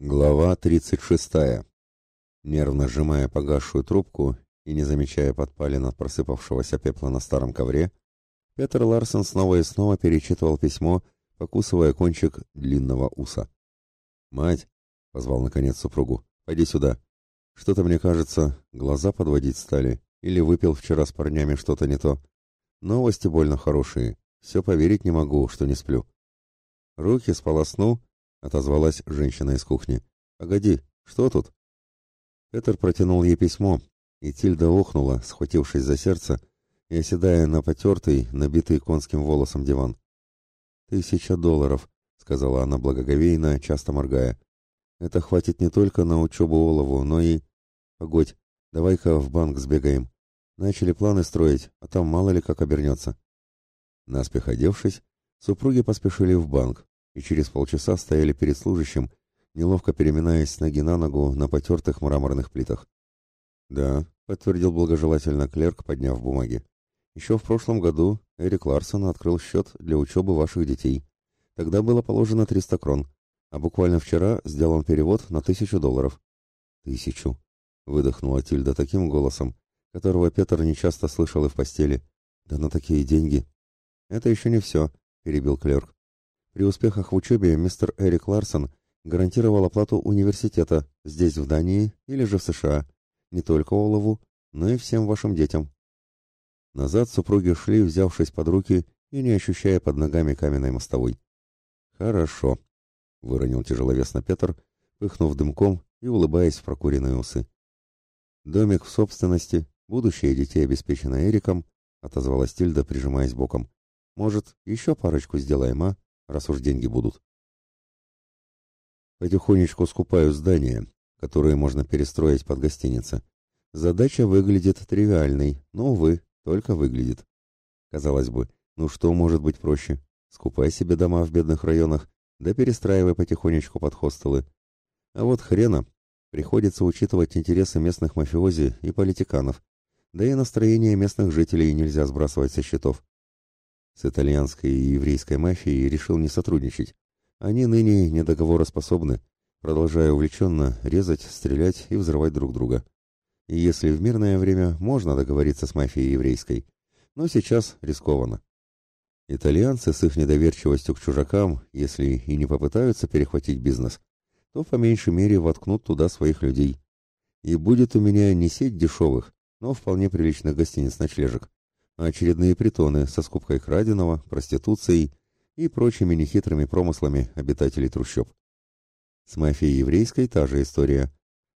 Глава 36. Нервно сжимая погасшую трубку и не замечая подпалин от просыпавшегося пепла на старом ковре, Петр Ларсен снова и снова перечитывал письмо, покусывая кончик длинного уса. «Мать!» — позвал наконец супругу. «Пойди сюда. Что-то, мне кажется, глаза подводить стали, или выпил вчера с парнями что-то не то. Новости больно хорошие. Все поверить не могу, что не сплю. Руки сполосну, — отозвалась женщина из кухни. «Погоди, что тут?» Петр протянул ей письмо, и Тильда охнула, схватившись за сердце и оседая на потертый, набитый конским волосом диван. «Тысяча долларов», — сказала она благоговейно, часто моргая. «Это хватит не только на учебу Олову, но и...» «Погодь, давай-ка в банк сбегаем. Начали планы строить, а там мало ли как обернется». Наспех одевшись, супруги поспешили в банк, и через полчаса стояли перед служащим, неловко переминаясь с ноги на ногу на потертых мраморных плитах. «Да», — подтвердил благожелательно клерк, подняв бумаги. «Еще в прошлом году Эрик Ларсон открыл счет для учебы ваших детей. Тогда было положено 300 крон, а буквально вчера сделан перевод на тысячу долларов». «Тысячу», — выдохнула Тильда таким голосом, которого Петр нечасто слышал и в постели. «Да на такие деньги». «Это еще не все», — перебил клерк. При успехах в учебе мистер Эрик Ларсон гарантировал оплату университета здесь, в Дании или же в США, не только Олову, но и всем вашим детям. Назад супруги шли, взявшись под руки и не ощущая под ногами каменной мостовой. «Хорошо», — выронил тяжеловесно Петр, пыхнув дымком и улыбаясь в прокуренные усы. «Домик в собственности, будущее детей обеспечено Эриком», — отозвалась Тильда, прижимаясь боком. «Может, еще парочку сделаем, а?» Раз уж деньги будут. Потихонечку скупаю здания, которые можно перестроить под гостиницы. Задача выглядит тривиальной, но, увы, только выглядит. Казалось бы, ну что может быть проще? Скупай себе дома в бедных районах, да перестраивай потихонечку под хостелы. А вот хрена, приходится учитывать интересы местных мафиози и политиканов, да и настроение местных жителей нельзя сбрасывать со счетов. С итальянской и еврейской мафией решил не сотрудничать. Они ныне недоговороспособны, продолжая увлеченно резать, стрелять и взрывать друг друга. И если в мирное время можно договориться с мафией еврейской, но сейчас рискованно. Итальянцы с их недоверчивостью к чужакам, если и не попытаются перехватить бизнес, то по меньшей мере воткнут туда своих людей. И будет у меня не сеть дешевых, но вполне приличных гостиниц-ночлежек, очередные притоны со скупкой краденого, проституцией и прочими нехитрыми промыслами обитателей трущоб. С мафией еврейской та же история.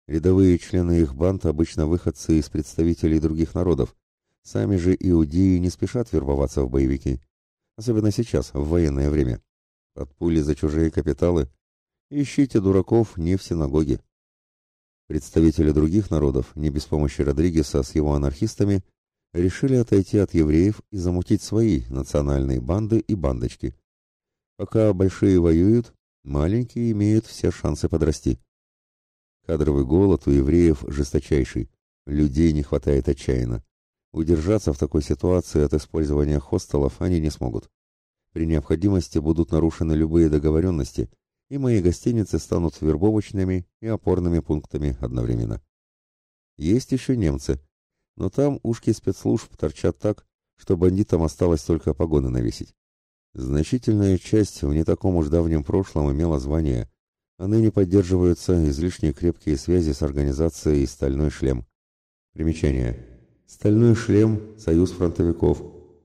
Рядовые члены их банд обычно выходцы из представителей других народов. Сами же иудеи не спешат вербоваться в боевики. Особенно сейчас, в военное время. Под пули за чужие капиталы. Ищите дураков не в синагоге. Представители других народов, не без помощи Родригеса с его анархистами, решили отойти от евреев и замутить свои национальные банды и бандочки. Пока большие воюют, маленькие имеют все шансы подрасти. Кадровый голод у евреев жесточайший, людей не хватает отчаянно. Удержаться в такой ситуации от использования хостелов они не смогут. При необходимости будут нарушены любые договоренности, и мои гостиницы станут вербовочными и опорными пунктами одновременно. Есть еще немцы – но там ушки спецслужб торчат так, что бандитам осталось только погоны навесить. Значительная часть в не таком уж давнем прошлом имела звание, а ныне поддерживаются излишне крепкие связи с организацией «Стальной шлем». Примечание. «Стальной шлем» – союз фронтовиков,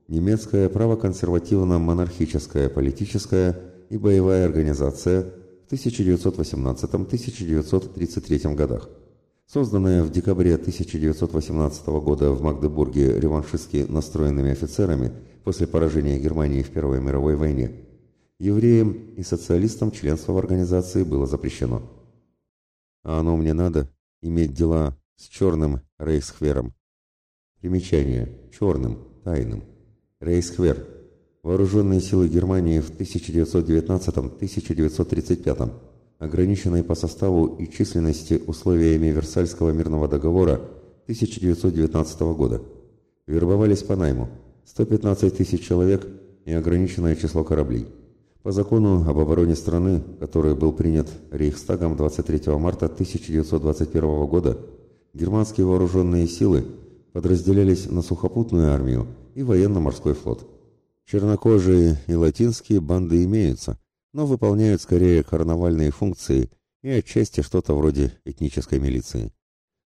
немецкая правоконсервативно-монархическая политическая и боевая организация в 1918-1933 годах созданная в декабре 1918 года в Магдебурге реваншистски настроенными офицерами после поражения Германии в Первой мировой войне, евреям и социалистам членство в организации было запрещено. А оно мне надо иметь дела с черным Рейхсхвером. Примечание. Черным, тайным. Рейхсхвер. Вооруженные силы Германии в 1919-1935 ограниченной по составу и численности условиями Версальского мирного договора 1919 года. Вербовались по найму 115 тысяч человек и ограниченное число кораблей. по закону об обороне страны, который был принят Рейхстагом 23 марта 1921 года, германские вооруженные силы подразделялись на сухопутную армию и военно-морской флот. Чернокожие и латинские банды имеются, но выполняют скорее карнавальные функции и отчасти что-то вроде этнической милиции.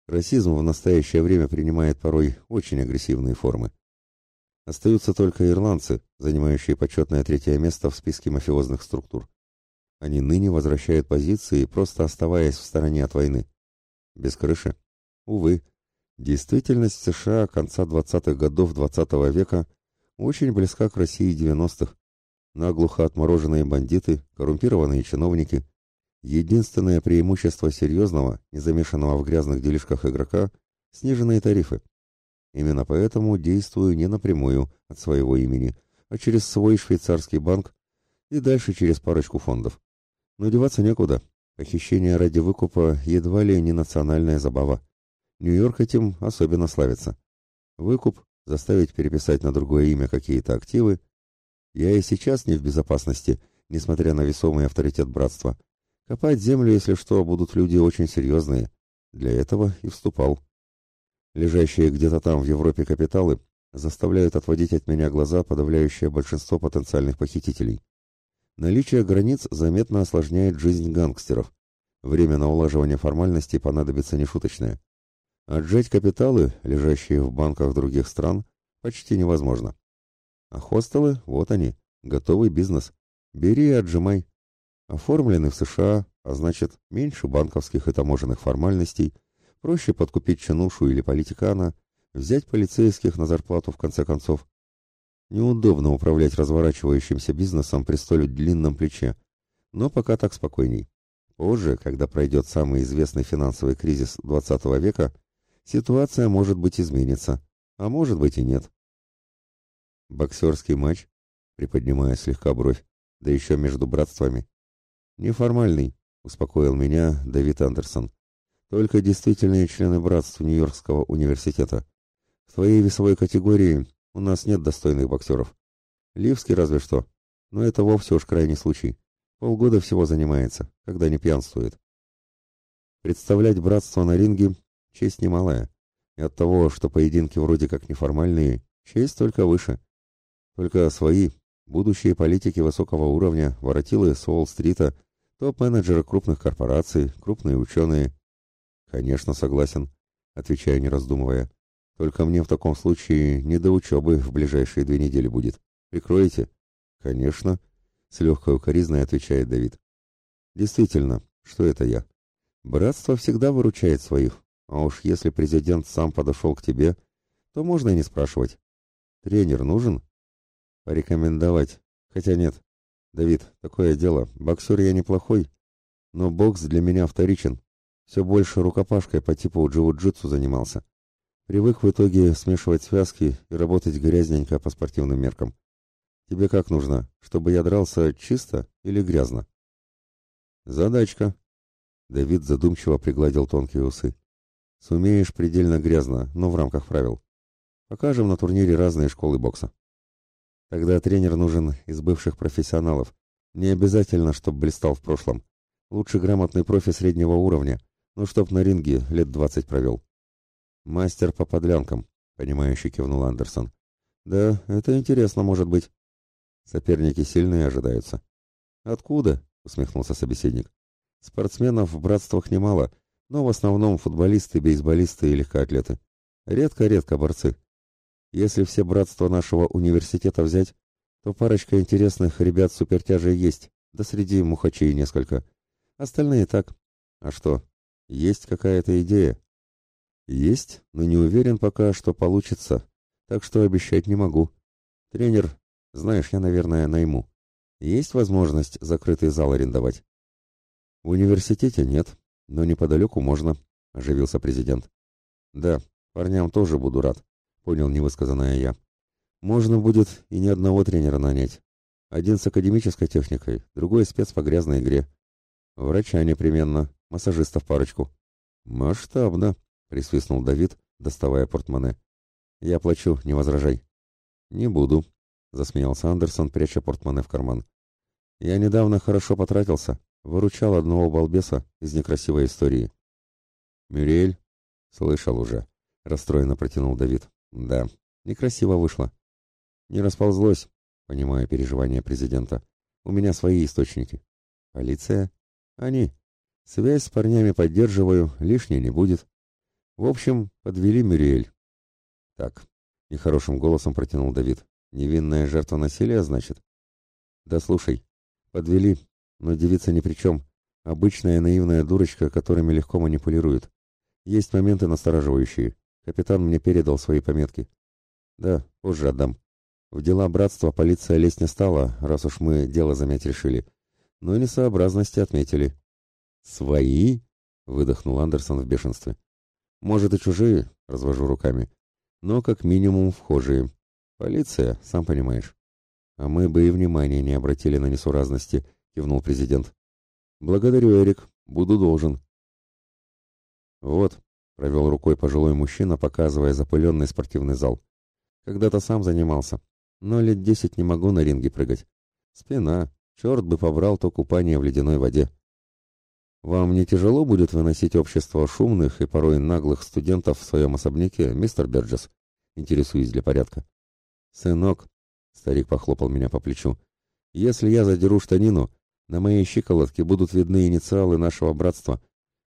Расизм в настоящее время принимает порой очень агрессивные формы. Остаются только ирландцы, занимающие почетное третье место в списке мафиозных структур. Они ныне возвращают позиции, просто оставаясь в стороне от войны. Без крыши. Увы, действительность США конца 20-х годов 20 -го века очень близка к России 90-х. Наглухо отмороженные бандиты, коррумпированные чиновники. Единственное преимущество серьезного, не замешанного в грязных делишках игрока – сниженные тарифы. Именно поэтому действую не напрямую от своего имени, а через свой швейцарский банк и дальше через парочку фондов. Но деваться некуда. Похищение ради выкупа едва ли не национальная забава. Нью-Йорк этим особенно славится. Выкуп, заставить переписать на другое имя какие-то активы. Я и сейчас не в безопасности, несмотря на весомый авторитет братства. Копать землю, если что, будут люди очень серьезные. Для этого и вступал. Лежащие где-то там в Европе капиталы заставляют отводить от меня глаза подавляющее большинство потенциальных похитителей. Наличие границ заметно осложняет жизнь гангстеров. Время на улаживание формальностей понадобится нешуточное. Отжать капиталы, лежащие в банках других стран, почти невозможно. А хостелы, вот они, готовый бизнес. Бери и отжимай. Оформлены в США, а значит, меньше банковских и таможенных формальностей – Проще подкупить чинушу или политикана, взять полицейских на зарплату в конце концов. Неудобно управлять разворачивающимся бизнесом при столь длинном плече, но пока так спокойней. Позже, когда пройдет самый известный финансовый кризис XX века, ситуация может быть изменится, а может быть и нет. Боксерский матч, приподнимая слегка бровь, да еще между братствами. Неформальный, успокоил меня Давид Андерсон. Только действительные члены братства Нью-Йоркского университета. В твоей весовой категории у нас нет достойных боксеров. Ливский разве что, но это вовсе уж крайний случай. Полгода всего занимается, когда не пьянствует. Представлять братство на ринге – честь немалая. И от того, что поединки вроде как неформальные, честь только выше. Только свои, будущие политики высокого уровня, воротилы с Уолл-стрита, топ-менеджеры крупных корпораций, крупные ученые – «Конечно, согласен», — отвечаю, не раздумывая. «Только мне в таком случае не до учебы в ближайшие две недели будет. Прикроете?» «Конечно», — с легкой укоризной отвечает Давид. «Действительно, что это я? Братство всегда выручает своих, а уж если президент сам подошел к тебе, то можно и не спрашивать. Тренер нужен?» «Порекомендовать. Хотя нет. Давид, такое дело, боксер я неплохой, но бокс для меня вторичен. Все больше рукопашкой по типу джиу-джитсу занимался. Привык в итоге смешивать связки и работать грязненько по спортивным меркам. Тебе как нужно, чтобы я дрался чисто или грязно? Задачка. Давид задумчиво пригладил тонкие усы. Сумеешь предельно грязно, но в рамках правил. Покажем на турнире разные школы бокса. Тогда тренер нужен из бывших профессионалов. Не обязательно, чтобы блистал в прошлом. Лучше грамотный профи среднего уровня, ну, чтоб на ринге лет двадцать провел. Мастер по подлянкам, понимающе кивнул Андерсон. Да, это интересно может быть. Соперники сильные ожидаются. Откуда? усмехнулся собеседник. Спортсменов в братствах немало, но в основном футболисты, бейсболисты и легкоатлеты. Редко-редко борцы. Если все братства нашего университета взять, то парочка интересных ребят супертяжей есть, да среди мухачей несколько. Остальные так. А что, есть какая-то идея? Есть, но не уверен пока, что получится, так что обещать не могу. Тренер, знаешь, я, наверное, найму. Есть возможность закрытый зал арендовать? В университете нет, но неподалеку можно, оживился президент. Да, парням тоже буду рад, понял невысказанное я. Можно будет и ни одного тренера нанять. Один с академической техникой, другой спец по грязной игре. Врача непременно, массажистов парочку. Масштабно, присвистнул Давид, доставая портмоне. Я плачу, не возражай. Не буду, засмеялся Андерсон, пряча портмоне в карман. Я недавно хорошо потратился, выручал одного балбеса из некрасивой истории. Мюрель? Слышал уже. Расстроенно протянул Давид. Да, некрасиво вышло. Не расползлось, понимая переживания президента. У меня свои источники. Полиция? Они. Связь с парнями поддерживаю, лишней не будет. В общем, подвели Мюриэль. Так, нехорошим голосом протянул Давид. Невинная жертва насилия, значит? Да слушай, подвели, но девица ни при чем. Обычная наивная дурочка, которыми легко манипулируют. Есть моменты настораживающие. Капитан мне передал свои пометки. Да, позже отдам. В дела братства полиция лезть не стала, раз уж мы дело замять решили. Но несообразности отметили. «Свои?» — выдохнул Андерсон в бешенстве. «Может, и чужие?» — развожу руками. «Но как минимум вхожие. Полиция, сам понимаешь». «А мы бы и внимания не обратили на несуразности», — кивнул президент. «Благодарю, Эрик. Буду должен». «Вот», — провел рукой пожилой мужчина, показывая запыленный спортивный зал. «Когда-то сам занимался но лет десять не могу на ринге прыгать. Спина, черт бы побрал то купание в ледяной воде. Вам не тяжело будет выносить общество шумных и порой наглых студентов в своем особняке, мистер Берджес? Интересуюсь для порядка. Сынок, старик похлопал меня по плечу, если я задеру штанину, на моей щиколотке будут видны инициалы нашего братства,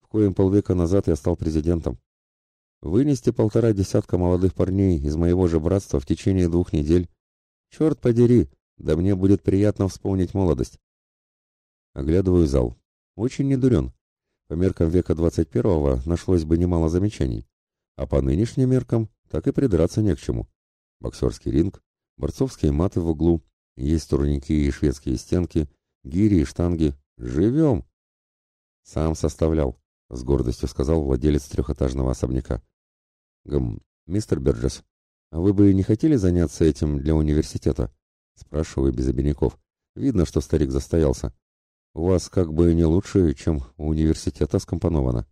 в коем полвека назад я стал президентом. Вынести полтора десятка молодых парней из моего же братства в течение двух недель Черт подери, да мне будет приятно вспомнить молодость. Оглядываю зал. Очень недурен. По меркам века 21-го нашлось бы немало замечаний. А по нынешним меркам так и придраться не к чему. Боксерский ринг, борцовские маты в углу, есть турники и шведские стенки, гири и штанги. Живем! Сам составлял, с гордостью сказал владелец трехэтажного особняка. Гм, мистер Берджес, «А вы бы не хотели заняться этим для университета?» Спрашиваю без обиняков. Видно, что старик застоялся. «У вас как бы не лучше, чем у университета скомпоновано».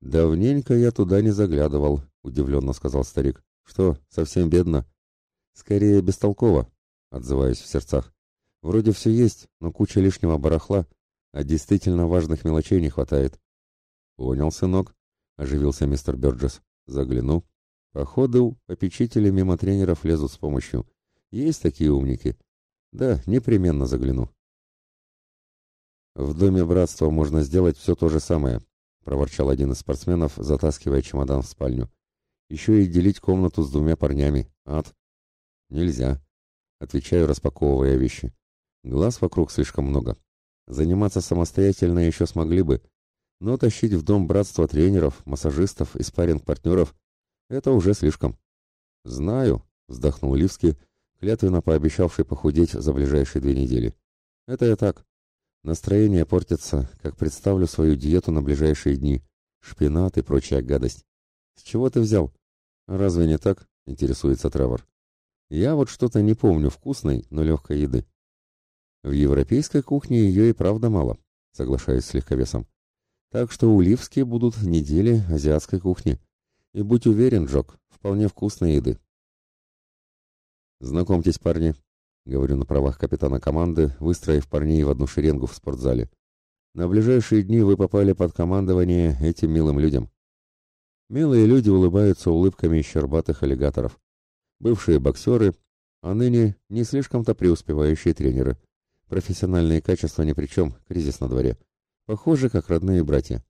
«Давненько я туда не заглядывал», — удивленно сказал старик. «Что, совсем бедно?» «Скорее бестолково», — отзываюсь в сердцах. «Вроде все есть, но куча лишнего барахла, а действительно важных мелочей не хватает». «Понял, сынок», — оживился мистер Бёрджес. «Загляну». Походу, попечители мимо тренеров лезут с помощью. Есть такие умники. Да, непременно загляну. В доме братства можно сделать все то же самое, проворчал один из спортсменов, затаскивая чемодан в спальню. Еще и делить комнату с двумя парнями. Ад. Нельзя. Отвечаю, распаковывая вещи. Глаз вокруг слишком много. Заниматься самостоятельно еще смогли бы, но тащить в дом братства тренеров, массажистов и спарринг-партнеров это уже слишком. Знаю, вздохнул Ливский, клятвенно пообещавший похудеть за ближайшие две недели. Это я так. Настроение портится, как представлю свою диету на ближайшие дни. Шпинат и прочая гадость. С чего ты взял? Разве не так? Интересуется Тревор. Я вот что-то не помню вкусной, но легкой еды. В европейской кухне ее и правда мало, соглашаюсь с легковесом. Так что у Ливски будут недели азиатской кухни. И будь уверен, Джок, вполне вкусной еды. Знакомьтесь, парни, говорю на правах капитана команды, выстроив парней в одну шеренгу в спортзале. На ближайшие дни вы попали под командование этим милым людям. Милые люди улыбаются улыбками щербатых аллигаторов. Бывшие боксеры, а ныне не слишком-то преуспевающие тренеры. Профессиональные качества ни при чем, кризис на дворе. Похожи, как родные братья.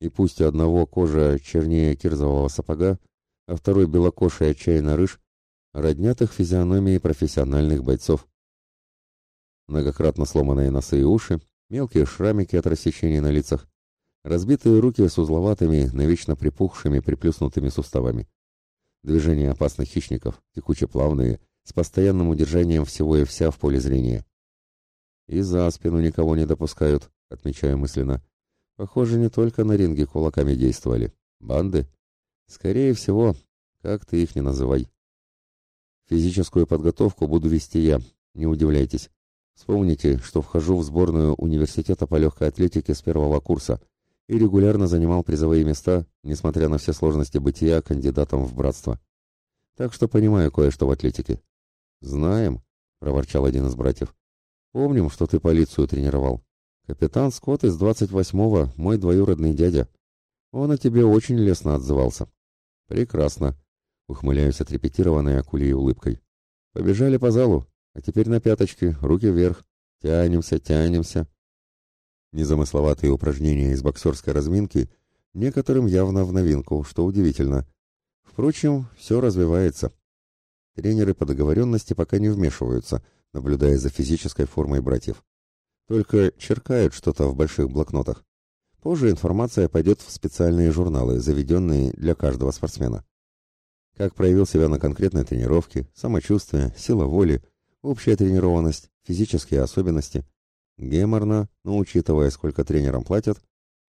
И пусть у одного кожа чернее кирзового сапога, а второй белокоший отчаянно рыж, роднят их физиономии профессиональных бойцов. Многократно сломанные носы и уши, мелкие шрамики от рассечений на лицах, разбитые руки с узловатыми, навечно припухшими, приплюснутыми суставами. Движения опасных хищников, текуче плавные, с постоянным удержанием всего и вся в поле зрения. И за спину никого не допускают, отмечаю мысленно. Похоже, не только на ринге кулаками действовали. Банды? Скорее всего, как ты их не называй. Физическую подготовку буду вести я, не удивляйтесь. Вспомните, что вхожу в сборную университета по легкой атлетике с первого курса и регулярно занимал призовые места, несмотря на все сложности бытия кандидатом в братство. Так что понимаю кое-что в атлетике. «Знаем», — проворчал один из братьев. Помним, что ты полицию тренировал. Капитан Скотт из 28-го, мой двоюродный дядя. Он о тебе очень лестно отзывался. Прекрасно. Ухмыляюсь отрепетированной акулей улыбкой. Побежали по залу, а теперь на пяточки, руки вверх. Тянемся, тянемся. Незамысловатые упражнения из боксерской разминки некоторым явно в новинку, что удивительно. Впрочем, все развивается. Тренеры по договоренности пока не вмешиваются, наблюдая за физической формой братьев. Только черкают что-то в больших блокнотах. Позже информация пойдет в специальные журналы, заведенные для каждого спортсмена. Как проявил себя на конкретной тренировке, самочувствие, сила воли, общая тренированность, физические особенности. Геморно, но учитывая, сколько тренерам платят,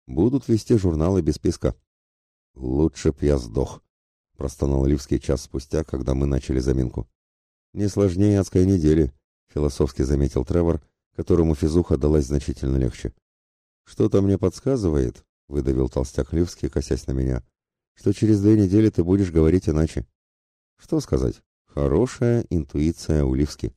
будут вести журналы без списка. «Лучше б я сдох», — простонал Ливский час спустя, когда мы начали заминку. «Не сложнее адской недели», — философски заметил Тревор, которому физуха далась значительно легче. «Что-то мне подсказывает», — выдавил толстяк Ливский, косясь на меня, — «что через две недели ты будешь говорить иначе». Что сказать? Хорошая интуиция у Ливски.